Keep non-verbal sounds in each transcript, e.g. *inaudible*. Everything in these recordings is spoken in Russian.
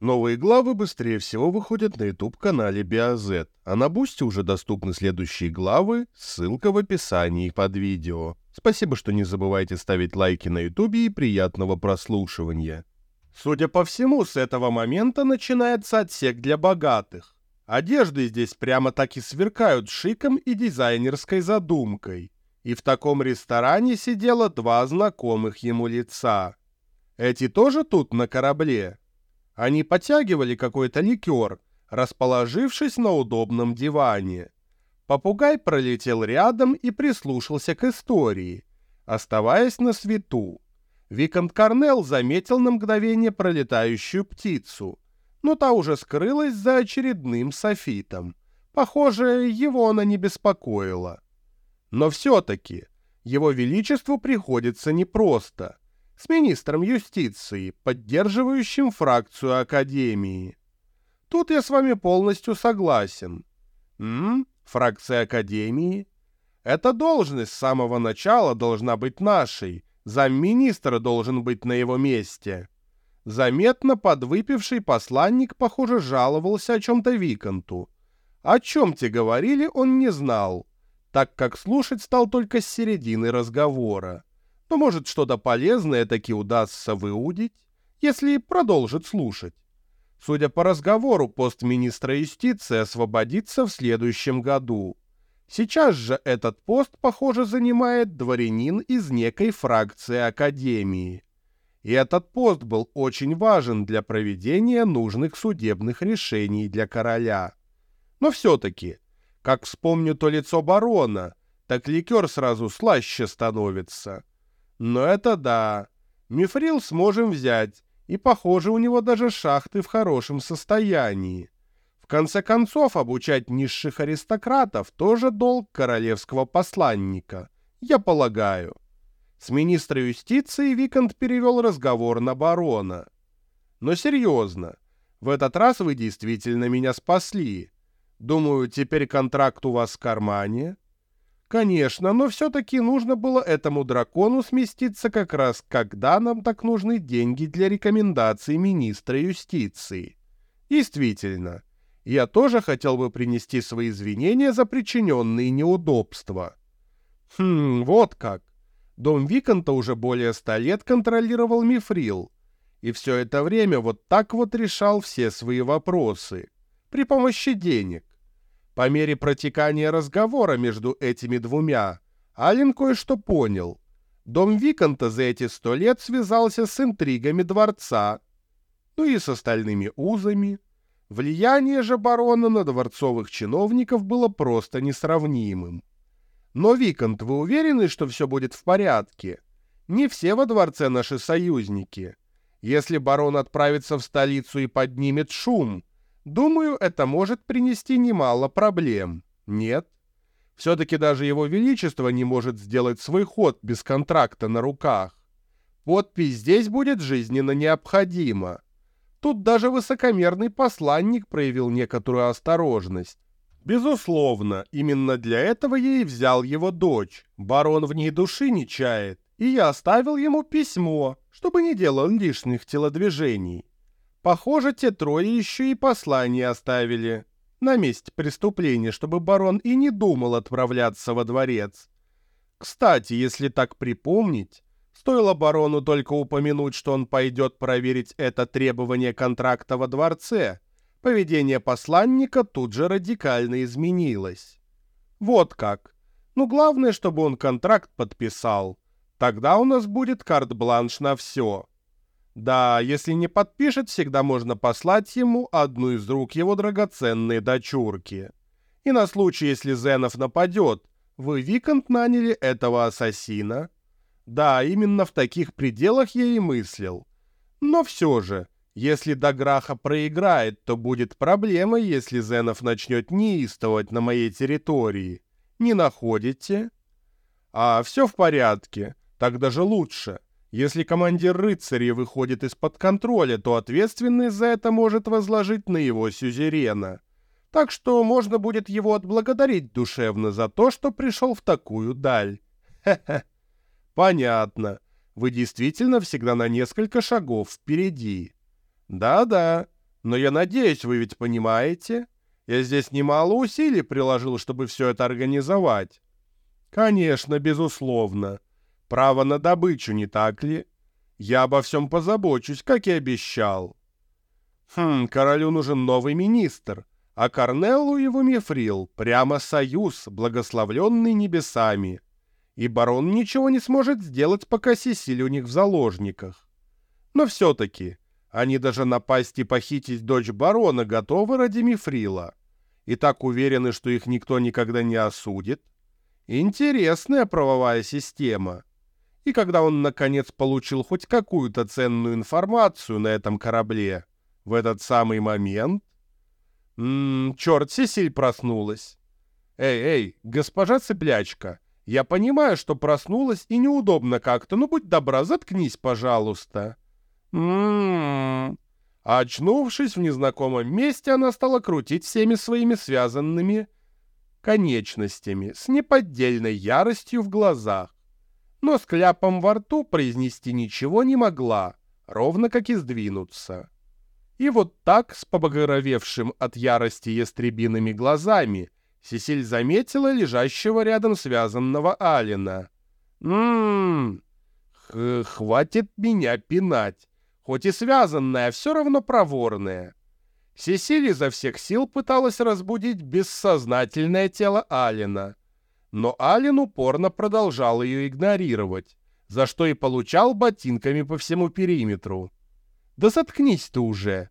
Новые главы быстрее всего выходят на YouTube-канале BioZ, а на Бусте уже доступны следующие главы, ссылка в описании под видео. Спасибо, что не забывайте ставить лайки на YouTube и приятного прослушивания. Судя по всему, с этого момента начинается отсек для богатых. Одежды здесь прямо так и сверкают шиком и дизайнерской задумкой. И в таком ресторане сидело два знакомых ему лица. Эти тоже тут на корабле? Они потягивали какой-то ликер, расположившись на удобном диване. Попугай пролетел рядом и прислушался к истории, оставаясь на свету. Викант Корнелл заметил на мгновение пролетающую птицу, но та уже скрылась за очередным софитом. Похоже, его она не беспокоила. Но все-таки его величеству приходится непросто — с министром юстиции, поддерживающим фракцию Академии. Тут я с вами полностью согласен. М? Фракция Академии? Эта должность с самого начала должна быть нашей. Замминистра должен быть на его месте. Заметно подвыпивший посланник, похоже, жаловался о чем-то Виконту. О чем те говорили, он не знал, так как слушать стал только с середины разговора то, может, что-то полезное таки удастся выудить, если продолжит слушать. Судя по разговору, пост министра юстиции освободится в следующем году. Сейчас же этот пост, похоже, занимает дворянин из некой фракции Академии. И этот пост был очень важен для проведения нужных судебных решений для короля. Но все-таки, как вспомню то лицо барона, так ликер сразу слаще становится. Но это да. Мифрил сможем взять, и, похоже, у него даже шахты в хорошем состоянии. В конце концов, обучать низших аристократов тоже долг королевского посланника, я полагаю. С министра юстиции Викант перевел разговор на барона. Но серьезно, в этот раз вы действительно меня спасли. Думаю, теперь контракт у вас в кармане. Конечно, но все-таки нужно было этому дракону сместиться как раз, когда нам так нужны деньги для рекомендаций министра юстиции. Действительно, я тоже хотел бы принести свои извинения за причиненные неудобства. Хм, вот как. Дом Виконта уже более ста лет контролировал Мифрил, и все это время вот так вот решал все свои вопросы при помощи денег. По мере протекания разговора между этими двумя, Ален кое-что понял. Дом Виконта за эти сто лет связался с интригами дворца, ну и с остальными узами. Влияние же барона на дворцовых чиновников было просто несравнимым. Но, Виконт, вы уверены, что все будет в порядке? Не все во дворце наши союзники. Если барон отправится в столицу и поднимет шум, Думаю, это может принести немало проблем. Нет? Все-таки даже его величество не может сделать свой ход без контракта на руках. Подпись здесь будет жизненно необходима. Тут даже высокомерный посланник проявил некоторую осторожность. Безусловно, именно для этого я и взял его дочь. Барон в ней души не чает, и я оставил ему письмо, чтобы не делал лишних телодвижений. Похоже, те трое еще и послание оставили на месте преступления, чтобы барон и не думал отправляться во дворец. Кстати, если так припомнить, стоило барону только упомянуть, что он пойдет проверить это требование контракта во дворце, поведение посланника тут же радикально изменилось. Вот как. Ну, главное, чтобы он контракт подписал. Тогда у нас будет карт-бланш на все. Да, если не подпишет, всегда можно послать ему одну из рук его драгоценной дочурки. И на случай, если Зенов нападет, вы, Викант, наняли этого ассасина? Да, именно в таких пределах я и мыслил. Но все же, если Даграха проиграет, то будет проблема, если Зенов начнет неистовать на моей территории. Не находите? А все в порядке, так даже лучше. Если командир рыцарей выходит из-под контроля, то ответственность за это может возложить на его сюзерена. Так что можно будет его отблагодарить душевно за то, что пришел в такую даль. Хе-хе. Понятно. Вы действительно всегда на несколько шагов впереди. Да-да. Но я надеюсь, вы ведь понимаете? Я здесь немало усилий приложил, чтобы все это организовать. Конечно, безусловно. Право на добычу, не так ли? Я обо всем позабочусь, как и обещал. Хм, королю нужен новый министр, а Корнеллу его мифрил, прямо союз, благословленный небесами. И барон ничего не сможет сделать, пока Сесиль у них в заложниках. Но все-таки они даже напасть и похитить дочь барона готовы ради мифрила. И так уверены, что их никто никогда не осудит. Интересная правовая система. И когда он, наконец, получил хоть какую-то ценную информацию на этом корабле, в этот самый момент... Ммм, черт, Сесиль проснулась. Эй, эй, госпожа цыплячка, я понимаю, что проснулась и неудобно как-то, но будь добра, заткнись, пожалуйста. Ммм... очнувшись в незнакомом месте, она стала крутить всеми своими связанными конечностями с неподдельной яростью в глазах. Но с кляпом во рту произнести ничего не могла, ровно как и сдвинуться. И вот так, с побагровевшим от ярости ястребиными глазами, Сесиль заметила лежащего рядом связанного Алина. «Ммм, хватит меня пинать, хоть и связанная, все равно проворная». Сесиль изо всех сил пыталась разбудить бессознательное тело Алина, но Алин упорно продолжал ее игнорировать, за что и получал ботинками по всему периметру. Да заткнись ты уже.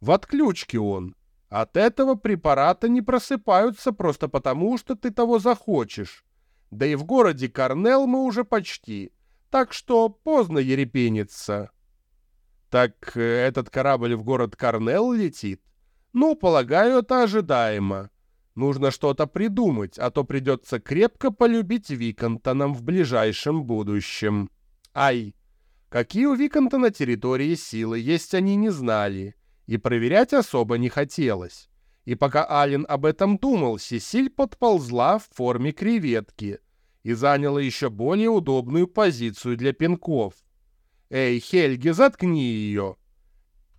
В отключке он. От этого препарата не просыпаются просто потому, что ты того захочешь. Да и в городе Корнелл мы уже почти. Так что поздно ерепениться. Так э, этот корабль в город Корнелл летит? Ну, полагаю, это ожидаемо. Нужно что-то придумать, а то придется крепко полюбить Виконта нам в ближайшем будущем. Ай! Какие у Виконта на территории силы есть, они не знали, и проверять особо не хотелось. И пока Ален об этом думал, Сесиль подползла в форме креветки и заняла еще более удобную позицию для пинков. «Эй, Хельги, заткни ее!»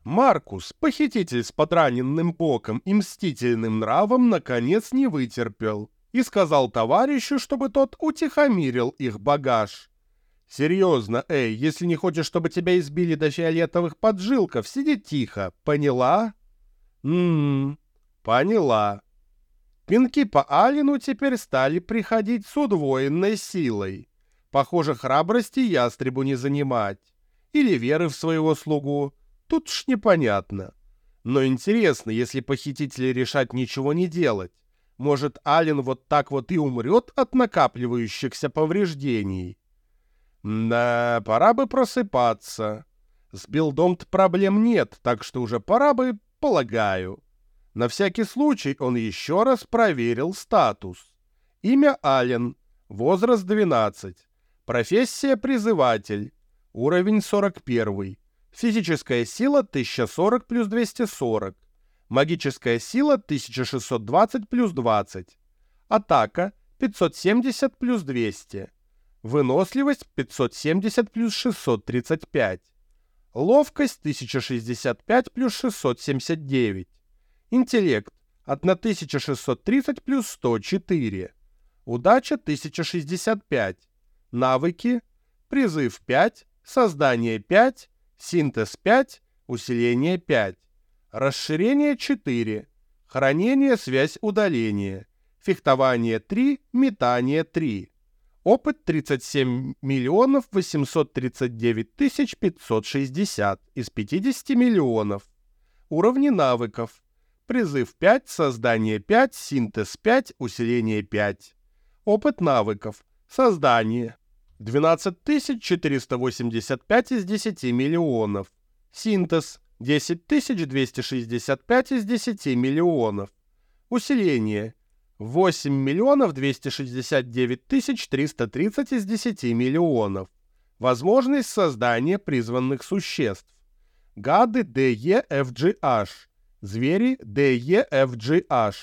Маркус, похититель с подраненным боком и мстительным нравом, наконец не вытерпел и сказал товарищу, чтобы тот утихомирил их багаж. Серьезно, эй, если не хочешь, чтобы тебя избили до фиолетовых поджилков, сиди тихо, поняла? Ммм, поняла. Пинки по Алину теперь стали приходить с удвоенной силой. Похоже, храбрости ястребу не занимать. Или веры в своего слугу. Тут ж непонятно. Но интересно, если похитители решат ничего не делать. Может, Ален вот так вот и умрет от накапливающихся повреждений? Да, пора бы просыпаться. С билдом проблем нет, так что уже пора бы, полагаю. На всякий случай он еще раз проверил статус. Имя Ален, возраст 12, профессия призыватель, уровень 41, физическая сила 1040 плюс 240, магическая сила 1620 плюс 20, атака 570 плюс 200. Выносливость 570 плюс 635. Ловкость 1065 плюс 679. Интеллект 1630 плюс 104. Удача 1065. Навыки. Призыв 5. Создание 5. Синтез 5. Усиление 5. Расширение 4. Хранение, связь, удаление. Фехтование 3. Метание 3. Опыт 37 миллионов 839 тысяч 560 из 50 миллионов. Уровни навыков. Призыв 5, создание 5, синтез 5, усиление 5. Опыт навыков. Создание. 12485 из 10 миллионов. Синтез. 10265 из 10 миллионов. Усиление. 8 миллионов 269 тысяч 330 из 10 миллионов. Возможность создания призванных существ. Гады DEFGH. Звери DEFGH.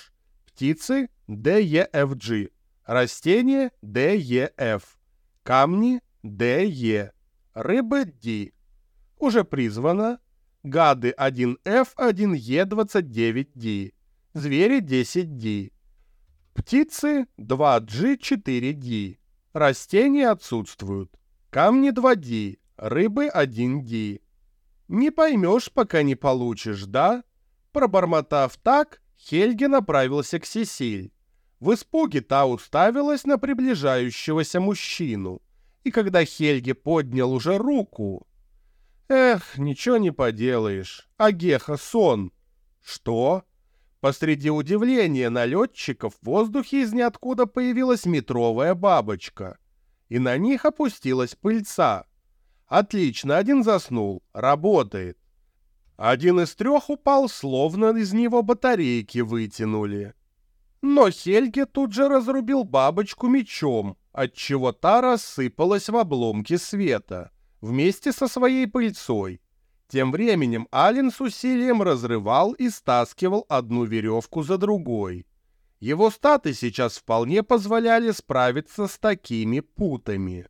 Птицы DEFG. Растения DEF. Камни DE. Рыбы D. Уже призвано. гады 1F, 1E29D, звери 10D, птицы 2G, 4D, растения отсутствуют, камни 2D, рыбы 1D. Не поймешь, пока не получишь, да? Пробормотав так, Хельги направился к Сесиль. В испуге та уставилась на приближающегося мужчину. И когда Хельги поднял уже руку... Эх, ничего не поделаешь. Агеха сон. Что? Посреди удивления налетчиков в воздухе из ниоткуда появилась метровая бабочка. И на них опустилась пыльца. Отлично, один заснул. Работает. Один из трех упал, словно из него батарейки вытянули. Но Хельге тут же разрубил бабочку мечом, отчего та рассыпалась в обломки света, вместе со своей пыльцой. Тем временем Ален с усилием разрывал и стаскивал одну веревку за другой. Его статы сейчас вполне позволяли справиться с такими путами.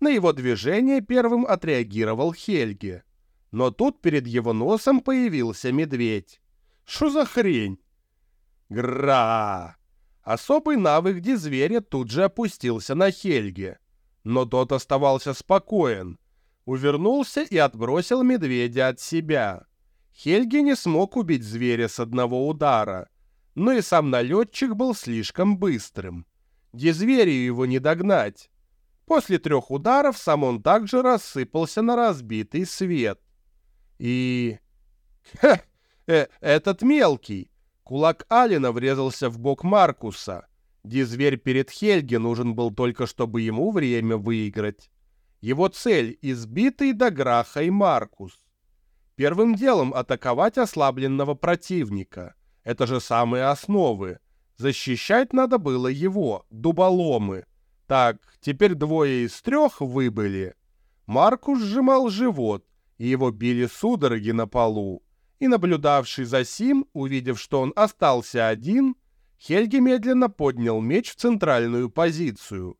На его движение первым отреагировал Хельге — но тут перед его носом появился медведь. Что за хрень? Гра! Особый навык зверя тут же опустился на Хельге. Но тот оставался спокоен. Увернулся и отбросил медведя от себя. Хельги не смог убить зверя с одного удара. Но и сам налетчик был слишком быстрым. Дизверию его не догнать. После трех ударов сам он также рассыпался на разбитый свет. И... Ха! *laughs* Э, этот мелкий! Кулак Алина врезался в бок Маркуса. Дизверь перед Хельге нужен был только, чтобы ему время выиграть. Его цель — избитый до Граха и Маркус. Первым делом атаковать ослабленного противника. Это же самые основы. Защищать надо было его, дуболомы. Так, теперь двое из трех выбыли. Маркус сжимал живот, и его били судороги на полу. И наблюдавший за сим, увидев, что он остался один, Хельги медленно поднял меч в центральную позицию.